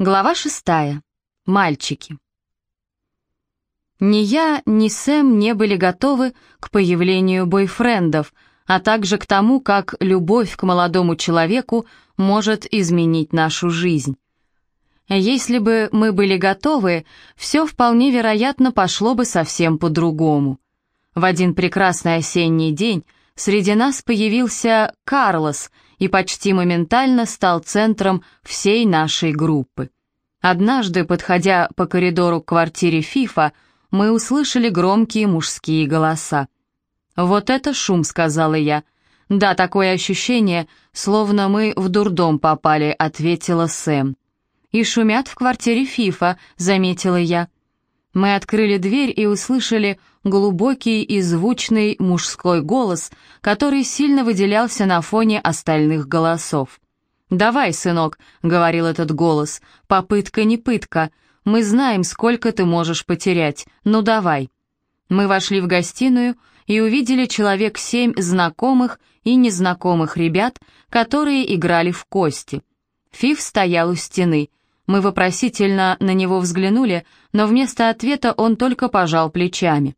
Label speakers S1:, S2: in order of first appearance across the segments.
S1: Глава шестая. Мальчики. Ни я, ни Сэм не были готовы к появлению бойфрендов, а также к тому, как любовь к молодому человеку может изменить нашу жизнь. Если бы мы были готовы, все вполне вероятно пошло бы совсем по-другому. В один прекрасный осенний день среди нас появился Карлос — и почти моментально стал центром всей нашей группы. Однажды, подходя по коридору к квартире Фифа, мы услышали громкие мужские голоса. «Вот это шум», — сказала я. «Да, такое ощущение, словно мы в дурдом попали», — ответила Сэм. «И шумят в квартире Фифа», — заметила я. Мы открыли дверь и услышали глубокий и звучный мужской голос, который сильно выделялся на фоне остальных голосов. «Давай, сынок», — говорил этот голос, — «попытка не пытка. Мы знаем, сколько ты можешь потерять. Ну давай». Мы вошли в гостиную и увидели человек семь знакомых и незнакомых ребят, которые играли в кости. Фиф стоял у стены — мы вопросительно на него взглянули, но вместо ответа он только пожал плечами.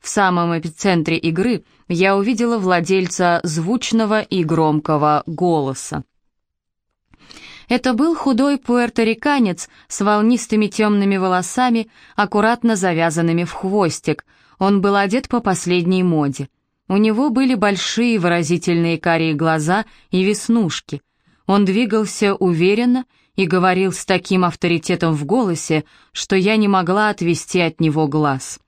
S1: В самом эпицентре игры я увидела владельца звучного и громкого голоса. Это был худой пуэрториканец с волнистыми темными волосами, аккуратно завязанными в хвостик. Он был одет по последней моде. У него были большие выразительные карие глаза и веснушки. Он двигался уверенно и говорил с таким авторитетом в голосе, что я не могла отвести от него глаз.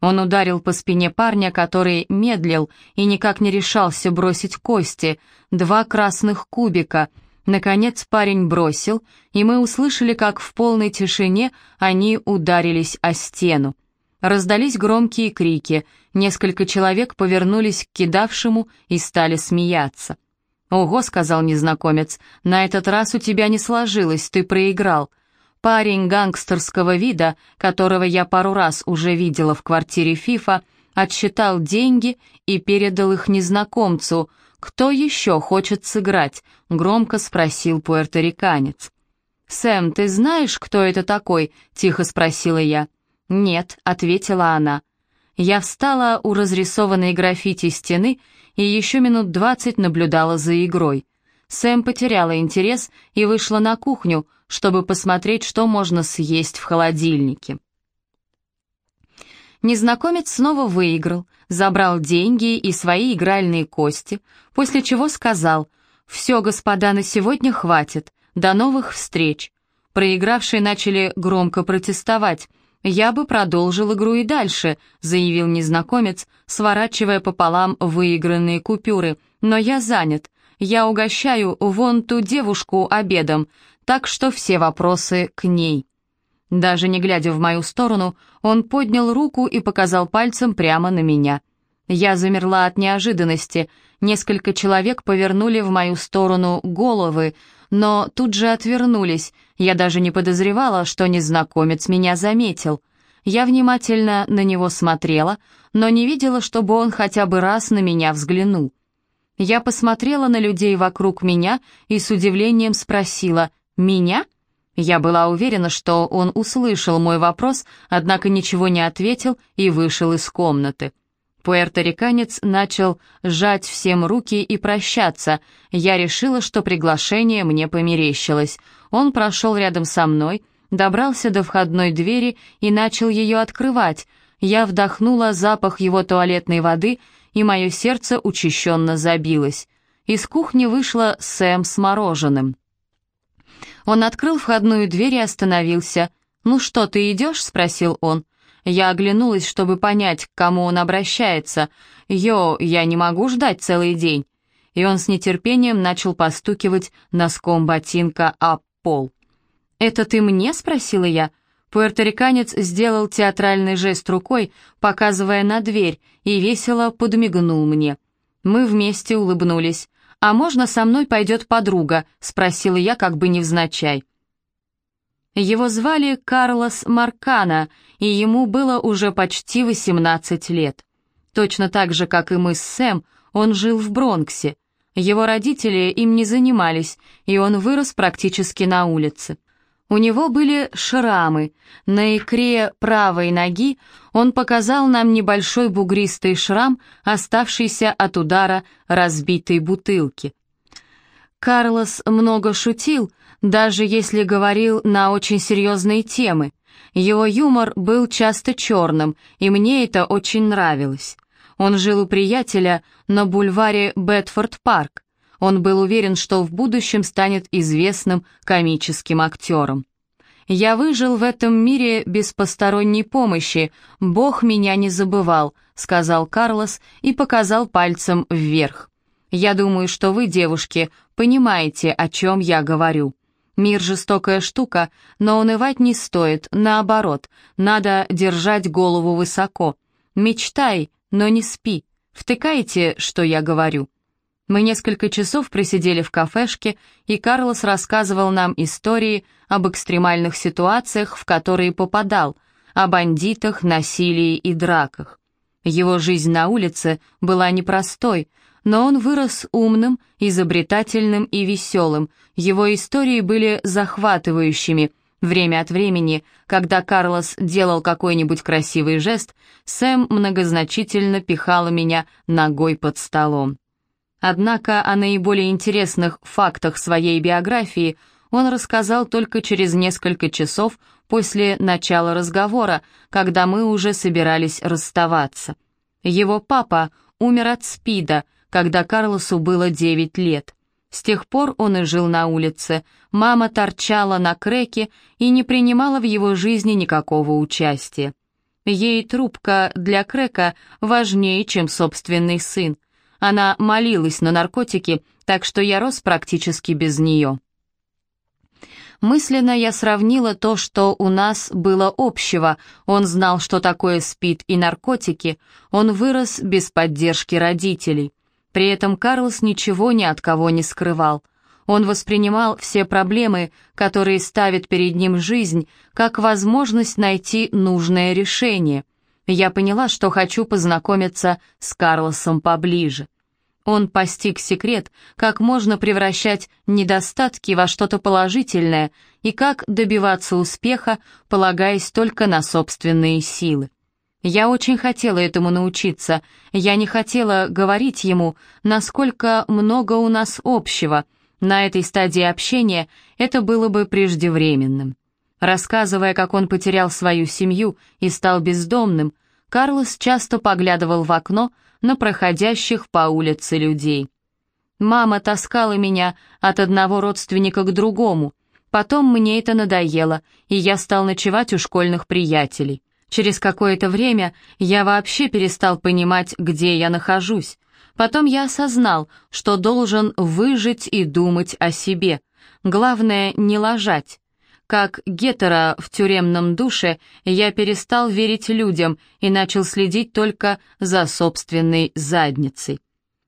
S1: Он ударил по спине парня, который медлил и никак не решался бросить кости, два красных кубика. Наконец парень бросил, и мы услышали, как в полной тишине они ударились о стену. Раздались громкие крики, несколько человек повернулись к кидавшему и стали смеяться. «Ого», — сказал незнакомец, — «на этот раз у тебя не сложилось, ты проиграл». Парень гангстерского вида, которого я пару раз уже видела в квартире Фифа, отсчитал деньги и передал их незнакомцу. «Кто еще хочет сыграть?» — громко спросил пуэрториканец. «Сэм, ты знаешь, кто это такой?» — тихо спросила я. «Нет», — ответила она. Я встала у разрисованной граффити стены и еще минут двадцать наблюдала за игрой. Сэм потеряла интерес и вышла на кухню, чтобы посмотреть, что можно съесть в холодильнике. Незнакомец снова выиграл, забрал деньги и свои игральные кости, после чего сказал «Все, господа, на сегодня хватит, до новых встреч». Проигравшие начали громко протестовать – «Я бы продолжил игру и дальше», — заявил незнакомец, сворачивая пополам выигранные купюры. «Но я занят. Я угощаю вон ту девушку обедом, так что все вопросы к ней». Даже не глядя в мою сторону, он поднял руку и показал пальцем прямо на меня. Я замерла от неожиданности. Несколько человек повернули в мою сторону головы, но тут же отвернулись. Я даже не подозревала, что незнакомец меня заметил. Я внимательно на него смотрела, но не видела, чтобы он хотя бы раз на меня взглянул. Я посмотрела на людей вокруг меня и с удивлением спросила «Меня?». Я была уверена, что он услышал мой вопрос, однако ничего не ответил и вышел из комнаты. Пуэрториканец начал сжать всем руки и прощаться. Я решила, что приглашение мне померещилось. Он прошел рядом со мной, добрался до входной двери и начал ее открывать. Я вдохнула запах его туалетной воды, и мое сердце учащенно забилось. Из кухни вышла Сэм с мороженым. Он открыл входную дверь и остановился. «Ну что, ты идешь?» — спросил он. Я оглянулась, чтобы понять, к кому он обращается. «Йо, я не могу ждать целый день». И он с нетерпением начал постукивать носком ботинка об пол. «Это ты мне?» — спросила я. Пуэрториканец сделал театральный жест рукой, показывая на дверь, и весело подмигнул мне. Мы вместе улыбнулись. «А можно со мной пойдет подруга?» — спросила я как бы невзначай. Его звали Карлос Маркана, и ему было уже почти 18 лет. Точно так же, как и мы с Сэм, он жил в Бронксе. Его родители им не занимались, и он вырос практически на улице. У него были шрамы. На икре правой ноги он показал нам небольшой бугристый шрам, оставшийся от удара разбитой бутылки. Карлос много шутил, даже если говорил на очень серьезные темы. Его юмор был часто черным, и мне это очень нравилось. Он жил у приятеля на бульваре Бетфорд-парк. Он был уверен, что в будущем станет известным комическим актером. «Я выжил в этом мире без посторонней помощи, Бог меня не забывал», — сказал Карлос и показал пальцем вверх. «Я думаю, что вы, девушки, понимаете, о чем я говорю. Мир — жестокая штука, но унывать не стоит, наоборот, надо держать голову высоко. Мечтай, но не спи. Втыкайте, что я говорю». Мы несколько часов просидели в кафешке, и Карлос рассказывал нам истории об экстремальных ситуациях, в которые попадал, о бандитах, насилии и драках. Его жизнь на улице была непростой, но он вырос умным, изобретательным и веселым. Его истории были захватывающими. Время от времени, когда Карлос делал какой-нибудь красивый жест, Сэм многозначительно пихала меня ногой под столом. Однако о наиболее интересных фактах своей биографии он рассказал только через несколько часов после начала разговора, когда мы уже собирались расставаться. Его папа умер от СПИДа, когда Карлосу было 9 лет. С тех пор он и жил на улице, мама торчала на креке и не принимала в его жизни никакого участия. Ей трубка для крека важнее, чем собственный сын. Она молилась на наркотики, так что я рос практически без нее. Мысленно я сравнила то, что у нас было общего. Он знал, что такое спид и наркотики. Он вырос без поддержки родителей. При этом Карлос ничего ни от кого не скрывал. Он воспринимал все проблемы, которые ставит перед ним жизнь, как возможность найти нужное решение. Я поняла, что хочу познакомиться с Карлосом поближе. Он постиг секрет, как можно превращать недостатки во что-то положительное и как добиваться успеха, полагаясь только на собственные силы. Я очень хотела этому научиться, я не хотела говорить ему, насколько много у нас общего. На этой стадии общения это было бы преждевременным. Рассказывая, как он потерял свою семью и стал бездомным, Карлос часто поглядывал в окно на проходящих по улице людей. Мама таскала меня от одного родственника к другому. Потом мне это надоело, и я стал ночевать у школьных приятелей. Через какое-то время я вообще перестал понимать, где я нахожусь. Потом я осознал, что должен выжить и думать о себе. Главное, не ложать. Как гетера в тюремном душе, я перестал верить людям и начал следить только за собственной задницей.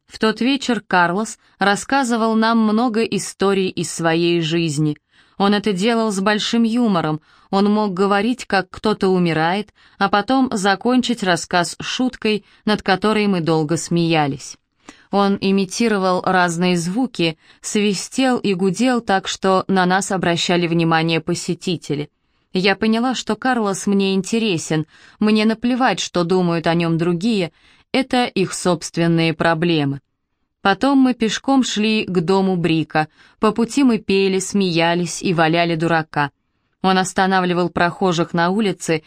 S1: В тот вечер Карлос рассказывал нам много историй из своей жизни. Он это делал с большим юмором, он мог говорить, как кто-то умирает, а потом закончить рассказ шуткой, над которой мы долго смеялись. Он имитировал разные звуки, свистел и гудел так, что на нас обращали внимание посетители. Я поняла, что Карлос мне интересен, мне наплевать, что думают о нем другие, это их собственные проблемы. Потом мы пешком шли к дому Брика, по пути мы пели, смеялись и валяли дурака. Он останавливал прохожих на улице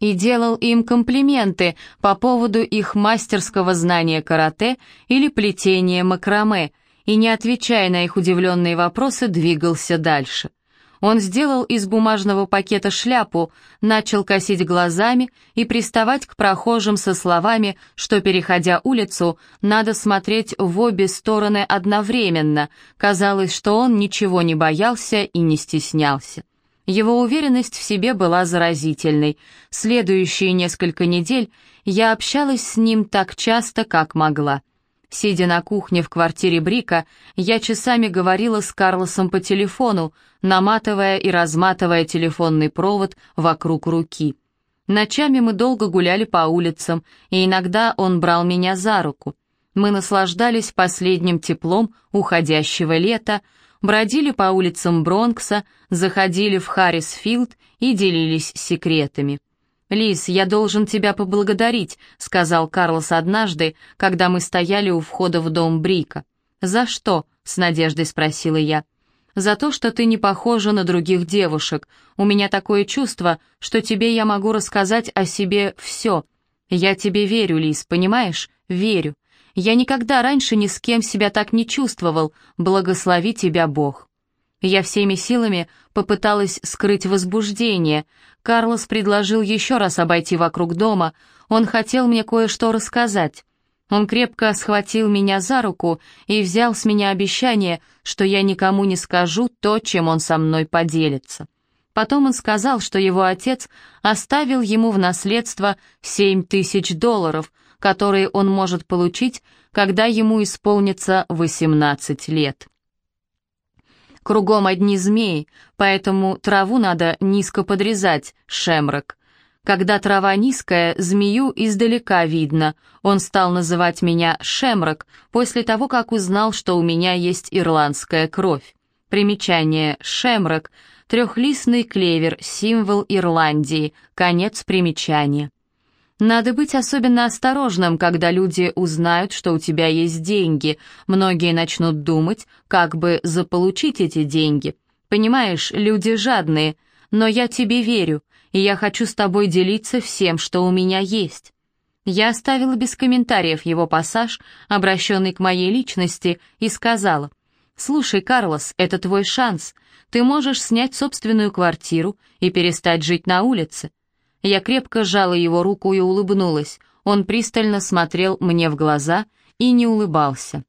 S1: и делал им комплименты по поводу их мастерского знания карате или плетения макраме, и, не отвечая на их удивленные вопросы, двигался дальше. Он сделал из бумажного пакета шляпу, начал косить глазами и приставать к прохожим со словами, что, переходя улицу, надо смотреть в обе стороны одновременно. Казалось, что он ничего не боялся и не стеснялся. Его уверенность в себе была заразительной. Следующие несколько недель я общалась с ним так часто, как могла. Сидя на кухне в квартире Брика, я часами говорила с Карлосом по телефону, наматывая и разматывая телефонный провод вокруг руки. Ночами мы долго гуляли по улицам, и иногда он брал меня за руку. Мы наслаждались последним теплом уходящего лета, бродили по улицам Бронкса, заходили в Харрисфилд и делились секретами. «Лис, я должен тебя поблагодарить», — сказал Карлос однажды, когда мы стояли у входа в дом Брика. «За что?» — с надеждой спросила я. «За то, что ты не похожа на других девушек. У меня такое чувство, что тебе я могу рассказать о себе все. Я тебе верю, Лис, понимаешь? Верю. Я никогда раньше ни с кем себя так не чувствовал. Благослови тебя Бог». Я всеми силами попыталась скрыть возбуждение. Карлос предложил еще раз обойти вокруг дома. Он хотел мне кое-что рассказать. Он крепко схватил меня за руку и взял с меня обещание, что я никому не скажу то, чем он со мной поделится. Потом он сказал, что его отец оставил ему в наследство семь тысяч долларов, которые он может получить, когда ему исполнится 18 лет. Кругом одни змеи, поэтому траву надо низко подрезать, шемрак. Когда трава низкая, змею издалека видно. Он стал называть меня Шемрак после того, как узнал, что у меня есть ирландская кровь. Примечание «Шемрак» — трехлистный клевер, символ Ирландии, конец примечания. Надо быть особенно осторожным, когда люди узнают, что у тебя есть деньги. Многие начнут думать, как бы заполучить эти деньги. Понимаешь, люди жадные, но я тебе верю, и я хочу с тобой делиться всем, что у меня есть. Я оставила без комментариев его пассаж, обращенный к моей личности, и сказала, «Слушай, Карлос, это твой шанс. Ты можешь снять собственную квартиру и перестать жить на улице. Я крепко сжала его руку и улыбнулась. Он пристально смотрел мне в глаза и не улыбался.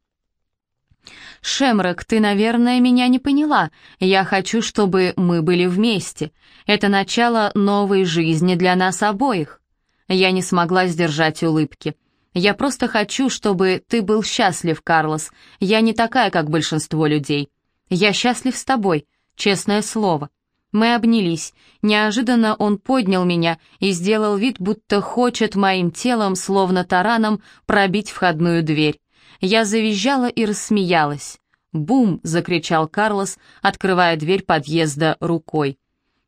S1: «Шемрак, ты, наверное, меня не поняла. Я хочу, чтобы мы были вместе. Это начало новой жизни для нас обоих». Я не смогла сдержать улыбки. «Я просто хочу, чтобы ты был счастлив, Карлос. Я не такая, как большинство людей. Я счастлив с тобой, честное слово. Мы обнялись. Неожиданно он поднял меня и сделал вид, будто хочет моим телом, словно тараном, пробить входную дверь. Я завизжала и рассмеялась. «Бум!» — закричал Карлос, открывая дверь подъезда рукой.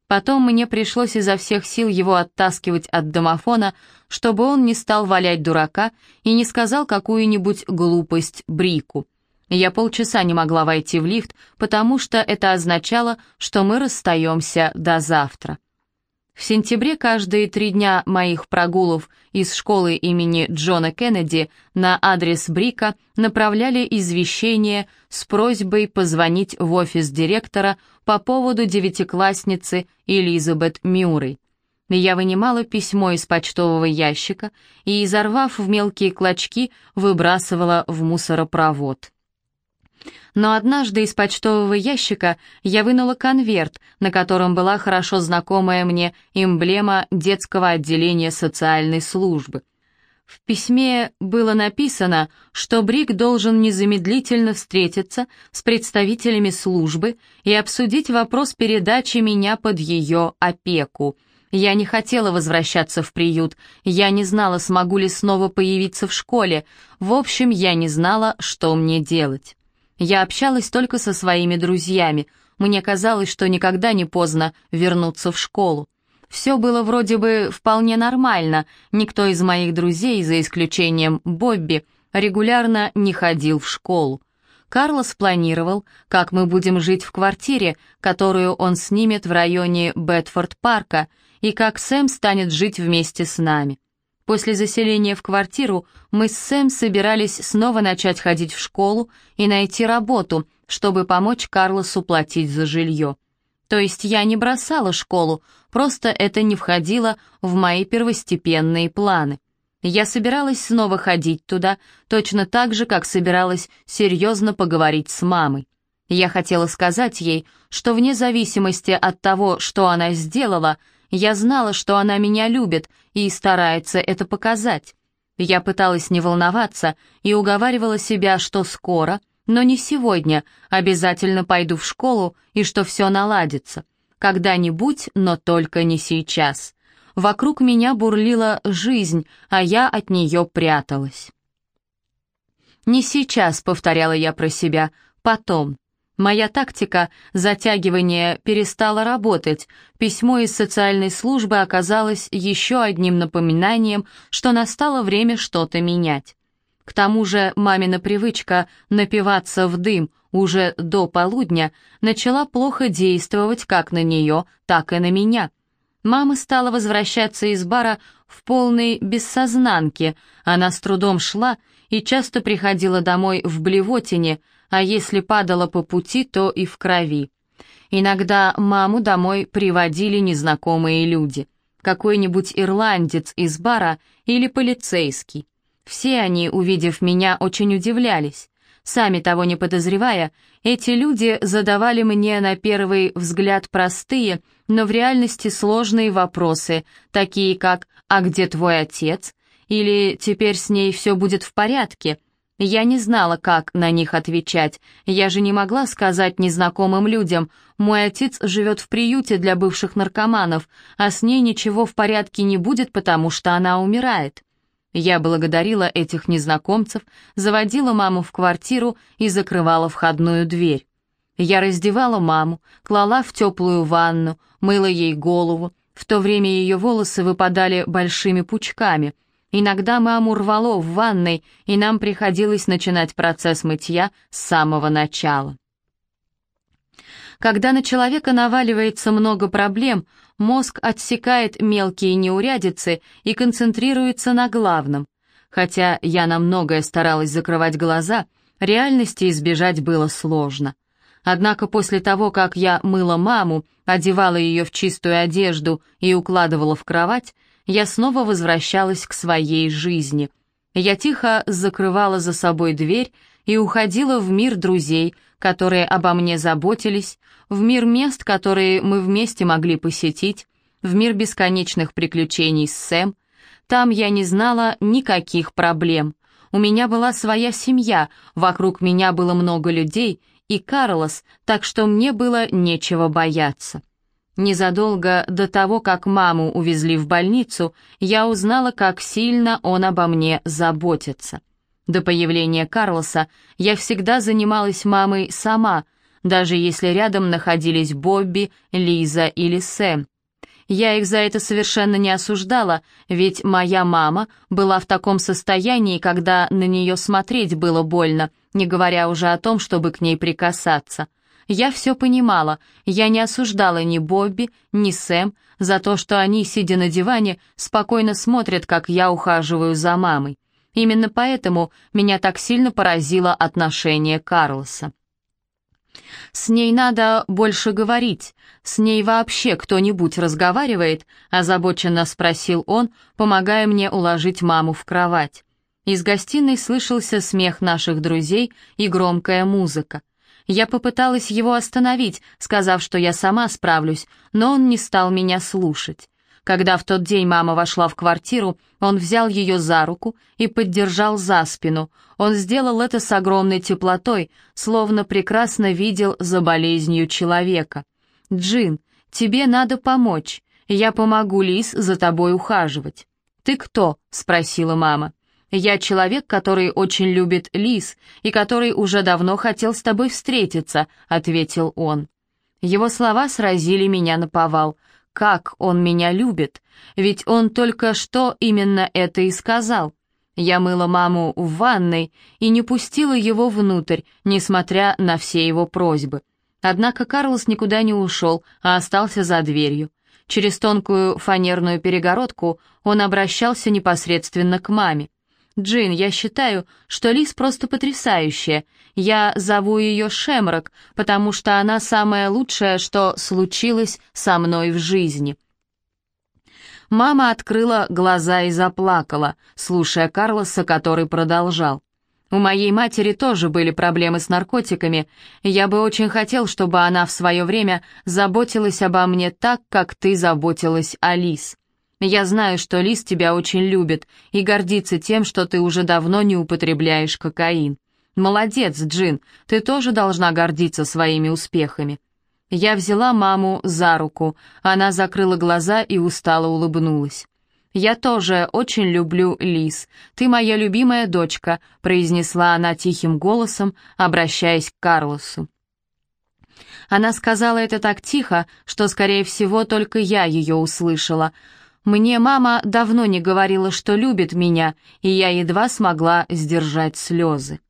S1: Потом мне пришлось изо всех сил его оттаскивать от домофона, чтобы он не стал валять дурака и не сказал какую-нибудь глупость Брику. Я полчаса не могла войти в лифт, потому что это означало, что мы расстаемся до завтра. В сентябре каждые три дня моих прогулов из школы имени Джона Кеннеди на адрес Брика направляли извещение с просьбой позвонить в офис директора по поводу девятиклассницы Элизабет Мюррей. Я вынимала письмо из почтового ящика и, изорвав в мелкие клочки, выбрасывала в мусоропровод. Но однажды из почтового ящика я вынула конверт, на котором была хорошо знакомая мне эмблема детского отделения социальной службы. В письме было написано, что Брик должен незамедлительно встретиться с представителями службы и обсудить вопрос передачи меня под ее опеку. Я не хотела возвращаться в приют, я не знала, смогу ли снова появиться в школе, в общем, я не знала, что мне делать. Я общалась только со своими друзьями. Мне казалось, что никогда не поздно вернуться в школу. Все было вроде бы вполне нормально. Никто из моих друзей, за исключением Бобби, регулярно не ходил в школу. Карлос планировал, как мы будем жить в квартире, которую он снимет в районе Бетфорд-парка, и как Сэм станет жить вместе с нами. После заселения в квартиру мы с Сэм собирались снова начать ходить в школу и найти работу, чтобы помочь Карлосу платить за жилье. То есть я не бросала школу, просто это не входило в мои первостепенные планы. Я собиралась снова ходить туда, точно так же, как собиралась серьезно поговорить с мамой. Я хотела сказать ей, что вне зависимости от того, что она сделала, я знала, что она меня любит и старается это показать. Я пыталась не волноваться и уговаривала себя, что скоро, но не сегодня, обязательно пойду в школу и что все наладится. Когда-нибудь, но только не сейчас. Вокруг меня бурлила жизнь, а я от нее пряталась. «Не сейчас», — повторяла я про себя, — «потом». Моя тактика затягивания перестала работать. Письмо из социальной службы оказалось еще одним напоминанием, что настало время что-то менять. К тому же мамина привычка напиваться в дым уже до полудня начала плохо действовать как на нее, так и на меня. Мама стала возвращаться из бара в полной бессознанке, она с трудом шла и часто приходила домой в блевотине, а если падала по пути, то и в крови. Иногда маму домой приводили незнакомые люди. Какой-нибудь ирландец из бара или полицейский. Все они, увидев меня, очень удивлялись. Сами того не подозревая, эти люди задавали мне на первый взгляд простые, но в реальности сложные вопросы, такие как «А где твой отец?» или «Теперь с ней все будет в порядке?» Я не знала, как на них отвечать. Я же не могла сказать незнакомым людям, мой отец живет в приюте для бывших наркоманов, а с ней ничего в порядке не будет, потому что она умирает. Я благодарила этих незнакомцев, заводила маму в квартиру и закрывала входную дверь. Я раздевала маму, клала в теплую ванну, мыла ей голову, в то время ее волосы выпадали большими пучками — Иногда маму рвало в ванной, и нам приходилось начинать процесс мытья с самого начала. Когда на человека наваливается много проблем, мозг отсекает мелкие неурядицы и концентрируется на главном. Хотя я на многое старалась закрывать глаза, реальности избежать было сложно. Однако после того, как я мыла маму, одевала ее в чистую одежду и укладывала в кровать, я снова возвращалась к своей жизни. Я тихо закрывала за собой дверь и уходила в мир друзей, которые обо мне заботились, в мир мест, которые мы вместе могли посетить, в мир бесконечных приключений с Сэм. Там я не знала никаких проблем. У меня была своя семья, вокруг меня было много людей и Карлос, так что мне было нечего бояться. Незадолго до того, как маму увезли в больницу, я узнала, как сильно он обо мне заботится. До появления Карлоса я всегда занималась мамой сама, даже если рядом находились Бобби, Лиза или Сэм. Я их за это совершенно не осуждала, ведь моя мама была в таком состоянии, когда на нее смотреть было больно, не говоря уже о том, чтобы к ней прикасаться. Я все понимала, я не осуждала ни Бобби, ни Сэм за то, что они, сидя на диване, спокойно смотрят, как я ухаживаю за мамой. Именно поэтому меня так сильно поразило отношение Карлоса. «С ней надо больше говорить. С ней вообще кто-нибудь разговаривает?» — озабоченно спросил он, помогая мне уложить маму в кровать. Из гостиной слышался смех наших друзей и громкая музыка. Я попыталась его остановить, сказав, что я сама справлюсь, но он не стал меня слушать. Когда в тот день мама вошла в квартиру, он взял ее за руку и поддержал за спину. Он сделал это с огромной теплотой, словно прекрасно видел за болезнью человека. «Джин, тебе надо помочь. Я помогу Лис за тобой ухаживать». «Ты кто?» — спросила мама. Я человек, который очень любит лис и который уже давно хотел с тобой встретиться», — ответил он. Его слова сразили меня на повал. Как он меня любит, ведь он только что именно это и сказал. Я мыла маму в ванной и не пустила его внутрь, несмотря на все его просьбы. Однако Карлос никуда не ушел, а остался за дверью. Через тонкую фанерную перегородку он обращался непосредственно к маме. «Джин, я считаю, что Лис просто потрясающая. Я зову ее Шемрак, потому что она самое лучшее, что случилось со мной в жизни». Мама открыла глаза и заплакала, слушая Карлоса, который продолжал. «У моей матери тоже были проблемы с наркотиками. Я бы очень хотел, чтобы она в свое время заботилась обо мне так, как ты заботилась о Лис. Я знаю, что Лис тебя очень любит и гордится тем, что ты уже давно не употребляешь кокаин. Молодец, Джин, ты тоже должна гордиться своими успехами. Я взяла маму за руку, она закрыла глаза и устало улыбнулась. «Я тоже очень люблю Лис. Ты моя любимая дочка», — произнесла она тихим голосом, обращаясь к Карлосу. Она сказала это так тихо, что, скорее всего, только я ее услышала. Мне мама давно не говорила, что любит меня, и я едва смогла сдержать слезы.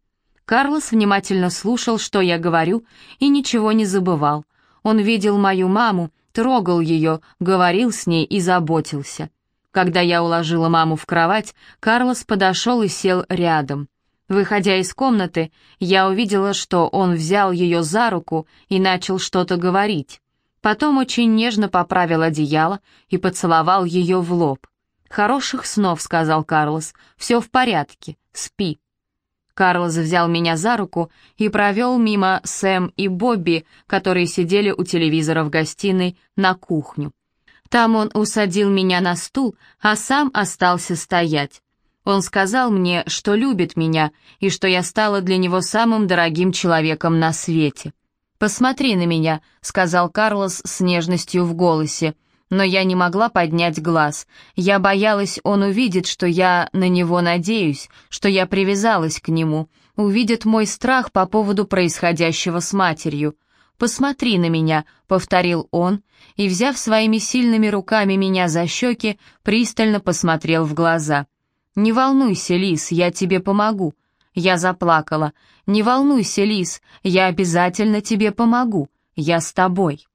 S1: Карлос внимательно слушал, что я говорю, и ничего не забывал. Он видел мою маму, трогал ее, говорил с ней и заботился. Когда я уложила маму в кровать, Карлос подошел и сел рядом. Выходя из комнаты, я увидела, что он взял ее за руку и начал что-то говорить. Потом очень нежно поправил одеяло и поцеловал ее в лоб. «Хороших снов», — сказал Карлос, — «все в порядке, спи». Карлос взял меня за руку и провел мимо Сэм и Бобби, которые сидели у телевизора в гостиной, на кухню. Там он усадил меня на стул, а сам остался стоять. Он сказал мне, что любит меня и что я стала для него самым дорогим человеком на свете. «Посмотри на меня», — сказал Карлос с нежностью в голосе но я не могла поднять глаз. Я боялась, он увидит, что я на него надеюсь, что я привязалась к нему, увидит мой страх по поводу происходящего с матерью. «Посмотри на меня», — повторил он, и, взяв своими сильными руками меня за щеки, пристально посмотрел в глаза. «Не волнуйся, Лис, я тебе помогу». Я заплакала. «Не волнуйся, Лис, я обязательно тебе помогу. Я с тобой».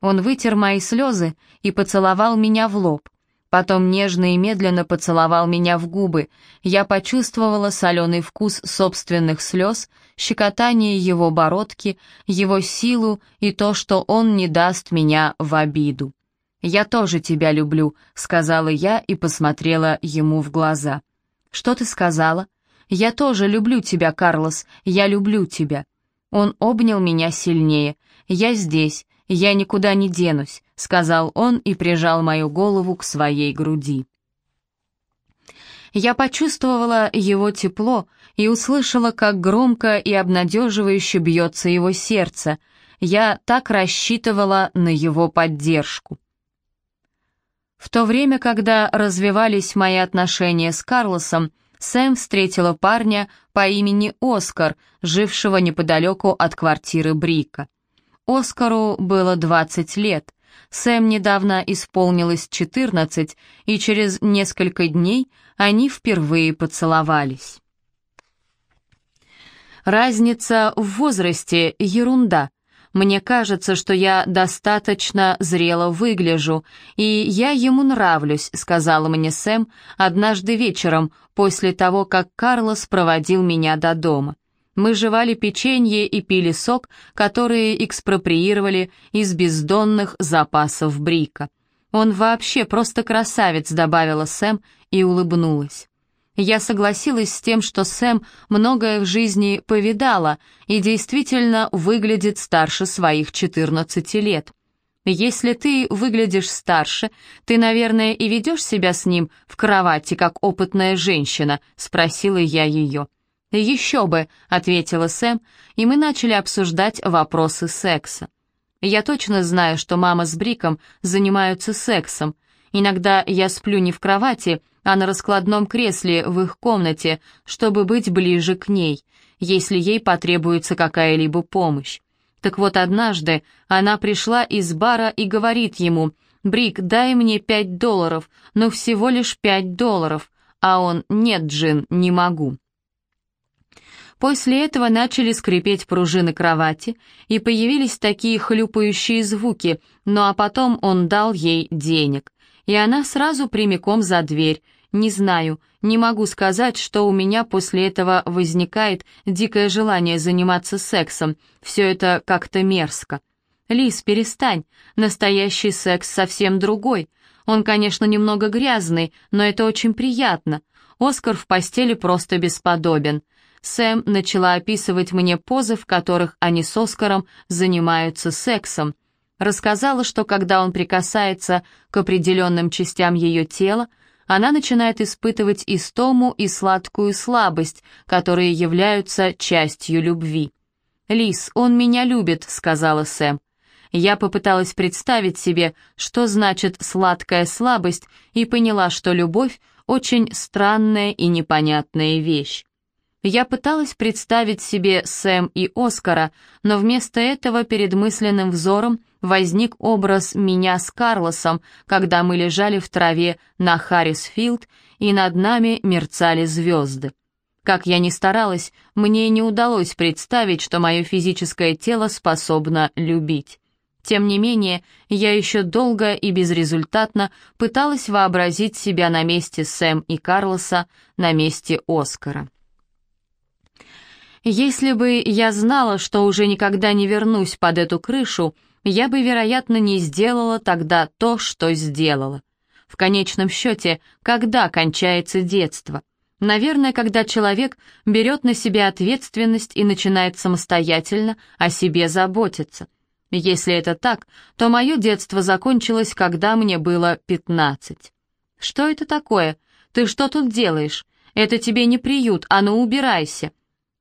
S1: Он вытер мои слезы и поцеловал меня в лоб. Потом нежно и медленно поцеловал меня в губы. Я почувствовала соленый вкус собственных слез, щекотание его бородки, его силу и то, что он не даст меня в обиду. «Я тоже тебя люблю», — сказала я и посмотрела ему в глаза. «Что ты сказала?» «Я тоже люблю тебя, Карлос, я люблю тебя». Он обнял меня сильнее. «Я здесь, «Я никуда не денусь», — сказал он и прижал мою голову к своей груди. Я почувствовала его тепло и услышала, как громко и обнадеживающе бьется его сердце. Я так рассчитывала на его поддержку. В то время, когда развивались мои отношения с Карлосом, Сэм встретила парня по имени Оскар, жившего неподалеку от квартиры Брика. Оскару было 20 лет. Сэм недавно исполнилось 14, и через несколько дней они впервые поцеловались. Разница в возрасте — ерунда. Мне кажется, что я достаточно зрело выгляжу, и я ему нравлюсь», — сказала мне Сэм однажды вечером после того, как Карлос проводил меня до дома. Мы жевали печенье и пили сок, которые экспроприировали из бездонных запасов Брика. «Он вообще просто красавец», — добавила Сэм и улыбнулась. Я согласилась с тем, что Сэм многое в жизни повидала и действительно выглядит старше своих 14 лет. Если ты выглядишь старше, ты, наверное, и ведешь себя с ним в кровати, как опытная женщина, спросила я ее. «Еще бы», — ответила Сэм, и мы начали обсуждать вопросы секса. Я точно знаю, что мама с Бриком занимаются сексом. Иногда я сплю не в кровати, а на раскладном кресле в их комнате, чтобы быть ближе к ней, если ей потребуется какая-либо помощь. Так вот однажды она пришла из бара и говорит ему, «Брик, дай мне пять долларов, но всего лишь пять долларов», а он «Нет, Джин, не могу». После этого начали скрипеть пружины кровати, и появились такие хлюпающие звуки, ну а потом он дал ей денег. И она сразу прямиком за дверь. Не знаю, не могу сказать, что у меня после этого возникает дикое желание заниматься сексом. Все это как-то мерзко. Лис, перестань, настоящий секс совсем другой. Он, конечно, немного грязный, но это очень приятно. Оскар в постели просто бесподобен. Сэм начала описывать мне позы, в которых они с Оскаром занимаются сексом. Рассказала, что когда он прикасается к определенным частям ее тела, она начинает испытывать истому и сладкую слабость, которые являются частью любви. «Лис, он меня любит», — сказала Сэм. Я попыталась представить себе, что значит сладкая слабость, и поняла, что любовь — очень странная и непонятная вещь. Я пыталась представить себе Сэм и Оскара, но вместо этого перед мысленным взором возник образ меня с Карлосом, когда мы лежали в траве на Харрисфилд, и над нами мерцали звезды. Как я ни старалась, мне не удалось представить, что мое физическое тело способно любить. Тем не менее, я еще долго и безрезультатно пыталась вообразить себя на месте Сэм и Карлоса, на месте Оскара. Если бы я знала, что уже никогда не вернусь под эту крышу, я бы, вероятно, не сделала тогда то, что сделала. В конечном счете, когда кончается детство? Наверное, когда человек берет на себя ответственность и начинает самостоятельно о себе заботиться. Если это так, то мое детство закончилось, когда мне было пятнадцать. «Что это такое? Ты что тут делаешь? Это тебе не приют, а ну убирайся!»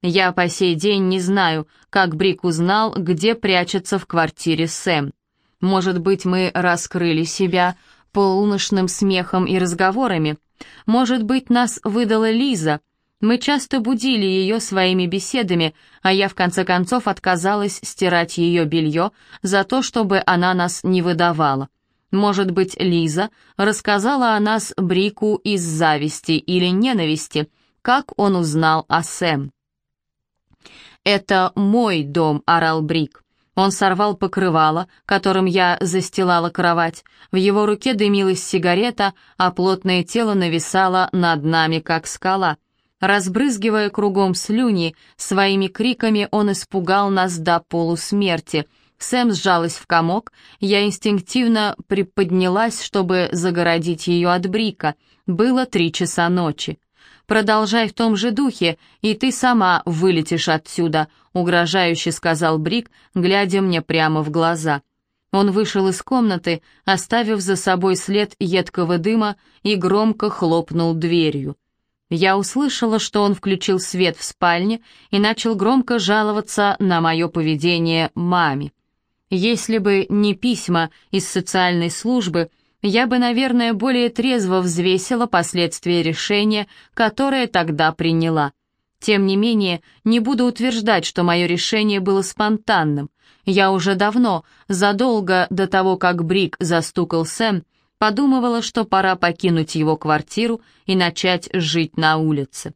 S1: Я по сей день не знаю, как Брик узнал, где прячется в квартире Сэм. Может быть, мы раскрыли себя полуношным смехом и разговорами. Может быть, нас выдала Лиза. Мы часто будили ее своими беседами, а я в конце концов отказалась стирать ее белье за то, чтобы она нас не выдавала. Может быть, Лиза рассказала о нас Брику из зависти или ненависти, как он узнал о Сэм. «Это мой дом», — орал Брик. Он сорвал покрывало, которым я застилала кровать. В его руке дымилась сигарета, а плотное тело нависало над нами, как скала. Разбрызгивая кругом слюни, своими криками он испугал нас до полусмерти. Сэм сжалась в комок, я инстинктивно приподнялась, чтобы загородить ее от Брика. Было три часа ночи. «Продолжай в том же духе, и ты сама вылетишь отсюда», — угрожающе сказал Брик, глядя мне прямо в глаза. Он вышел из комнаты, оставив за собой след едкого дыма и громко хлопнул дверью. Я услышала, что он включил свет в спальне и начал громко жаловаться на мое поведение маме. Если бы не письма из социальной службы, я бы, наверное, более трезво взвесила последствия решения, которое тогда приняла. Тем не менее, не буду утверждать, что мое решение было спонтанным. Я уже давно, задолго до того, как Брик застукал Сэм, подумывала, что пора покинуть его квартиру и начать жить на улице.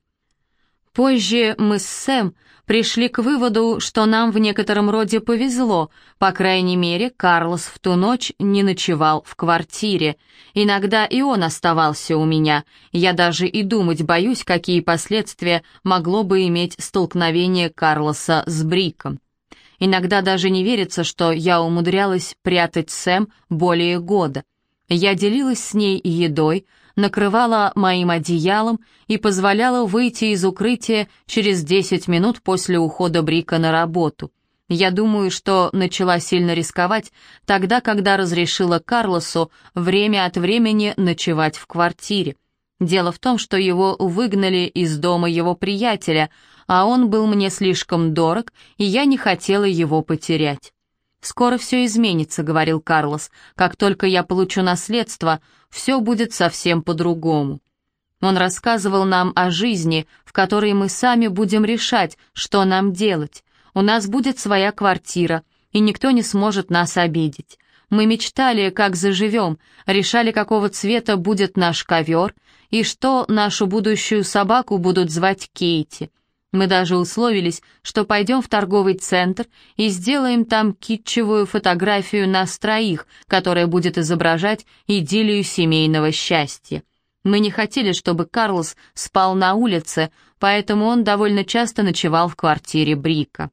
S1: Позже мы с Сэм пришли к выводу, что нам в некотором роде повезло, по крайней мере, Карлос в ту ночь не ночевал в квартире. Иногда и он оставался у меня. Я даже и думать боюсь, какие последствия могло бы иметь столкновение Карлоса с Бриком. Иногда даже не верится, что я умудрялась прятать Сэм более года. Я делилась с ней едой, накрывала моим одеялом и позволяла выйти из укрытия через 10 минут после ухода Брика на работу. Я думаю, что начала сильно рисковать тогда, когда разрешила Карлосу время от времени ночевать в квартире. Дело в том, что его выгнали из дома его приятеля, а он был мне слишком дорог, и я не хотела его потерять. «Скоро все изменится», — говорил Карлос. «Как только я получу наследство, все будет совсем по-другому». Он рассказывал нам о жизни, в которой мы сами будем решать, что нам делать. У нас будет своя квартира, и никто не сможет нас обидеть. Мы мечтали, как заживем, решали, какого цвета будет наш ковер, и что нашу будущую собаку будут звать Кейти — мы даже условились, что пойдем в торговый центр и сделаем там китчевую фотографию нас троих, которая будет изображать идиллию семейного счастья. Мы не хотели, чтобы Карлос спал на улице, поэтому он довольно часто ночевал в квартире Брика.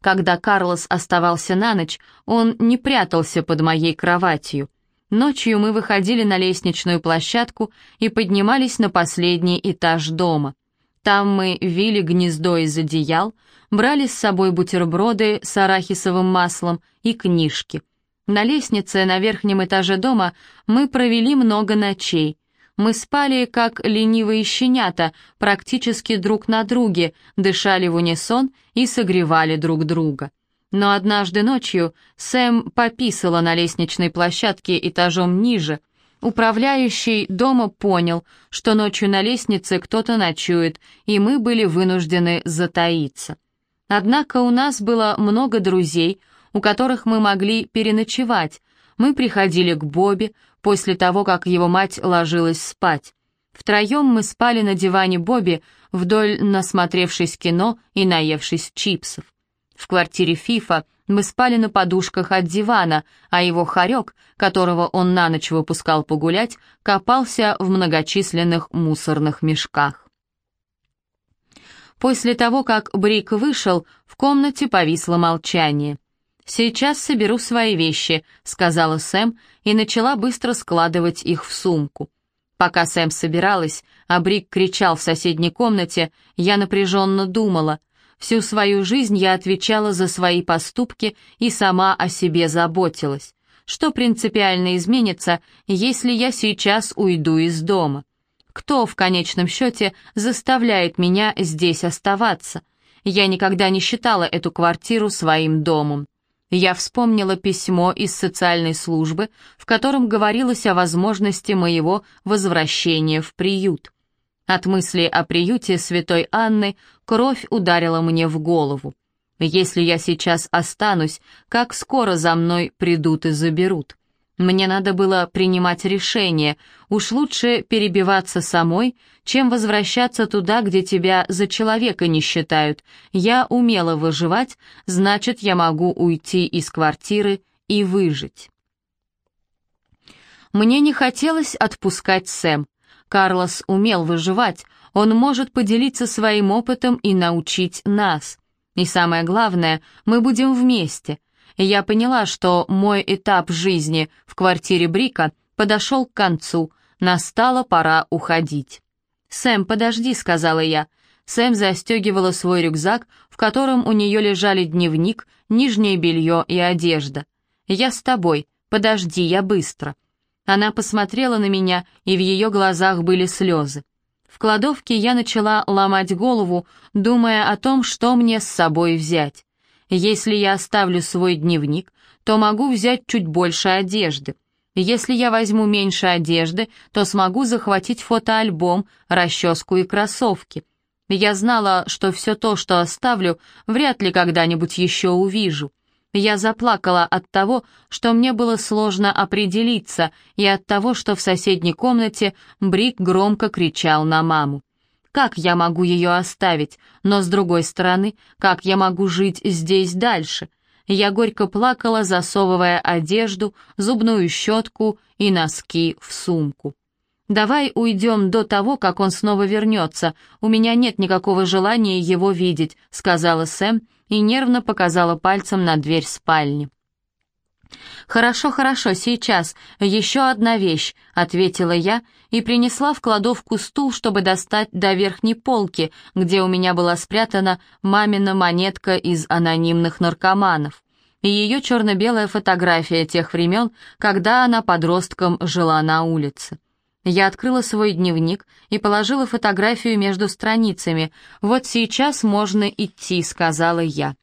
S1: Когда Карлос оставался на ночь, он не прятался под моей кроватью. Ночью мы выходили на лестничную площадку и поднимались на последний этаж дома — там мы вили гнездо из одеял, брали с собой бутерброды с арахисовым маслом и книжки. На лестнице на верхнем этаже дома мы провели много ночей. Мы спали, как ленивые щенята, практически друг на друге, дышали в унисон и согревали друг друга. Но однажды ночью Сэм пописала на лестничной площадке этажом ниже. Управляющий дома понял, что ночью на лестнице кто-то ночует, и мы были вынуждены затаиться. Однако у нас было много друзей, у которых мы могли переночевать. Мы приходили к Бобби после того, как его мать ложилась спать. Втроем мы спали на диване Бобби, вдоль насмотревшись кино и наевшись чипсов. В квартире Фифа мы спали на подушках от дивана, а его хорек, которого он на ночь выпускал погулять, копался в многочисленных мусорных мешках. После того, как Брик вышел, в комнате повисло молчание. «Сейчас соберу свои вещи», — сказала Сэм и начала быстро складывать их в сумку. Пока Сэм собиралась, а Брик кричал в соседней комнате, я напряженно думала. Всю свою жизнь я отвечала за свои поступки и сама о себе заботилась. Что принципиально изменится, если я сейчас уйду из дома? Кто в конечном счете заставляет меня здесь оставаться? Я никогда не считала эту квартиру своим домом. Я вспомнила письмо из социальной службы, в котором говорилось о возможности моего возвращения в приют. От мысли о приюте святой Анны кровь ударила мне в голову. Если я сейчас останусь, как скоро за мной придут и заберут? Мне надо было принимать решение, уж лучше перебиваться самой, чем возвращаться туда, где тебя за человека не считают. Я умела выживать, значит, я могу уйти из квартиры и выжить. Мне не хотелось отпускать Сэм. Карлос умел выживать, он может поделиться своим опытом и научить нас. И самое главное, мы будем вместе — я поняла, что мой этап жизни в квартире Брика подошел к концу, настала пора уходить. «Сэм, подожди», — сказала я. Сэм застегивала свой рюкзак, в котором у нее лежали дневник, нижнее белье и одежда. «Я с тобой, подожди, я быстро». Она посмотрела на меня, и в ее глазах были слезы. В кладовке я начала ломать голову, думая о том, что мне с собой взять. Если я оставлю свой дневник, то могу взять чуть больше одежды. Если я возьму меньше одежды, то смогу захватить фотоальбом, расческу и кроссовки. Я знала, что все то, что оставлю, вряд ли когда-нибудь еще увижу. Я заплакала от того, что мне было сложно определиться, и от того, что в соседней комнате Брик громко кричал на маму. Как я могу ее оставить? Но, с другой стороны, как я могу жить здесь дальше? Я горько плакала, засовывая одежду, зубную щетку и носки в сумку. «Давай уйдем до того, как он снова вернется. У меня нет никакого желания его видеть», — сказала Сэм и нервно показала пальцем на дверь спальни. «Хорошо, хорошо, сейчас. Еще одна вещь», — ответила я и принесла в кладовку стул, чтобы достать до верхней полки, где у меня была спрятана мамина монетка из анонимных наркоманов и ее черно-белая фотография тех времен, когда она подростком жила на улице. Я открыла свой дневник и положила фотографию между страницами. «Вот сейчас можно идти», — сказала я.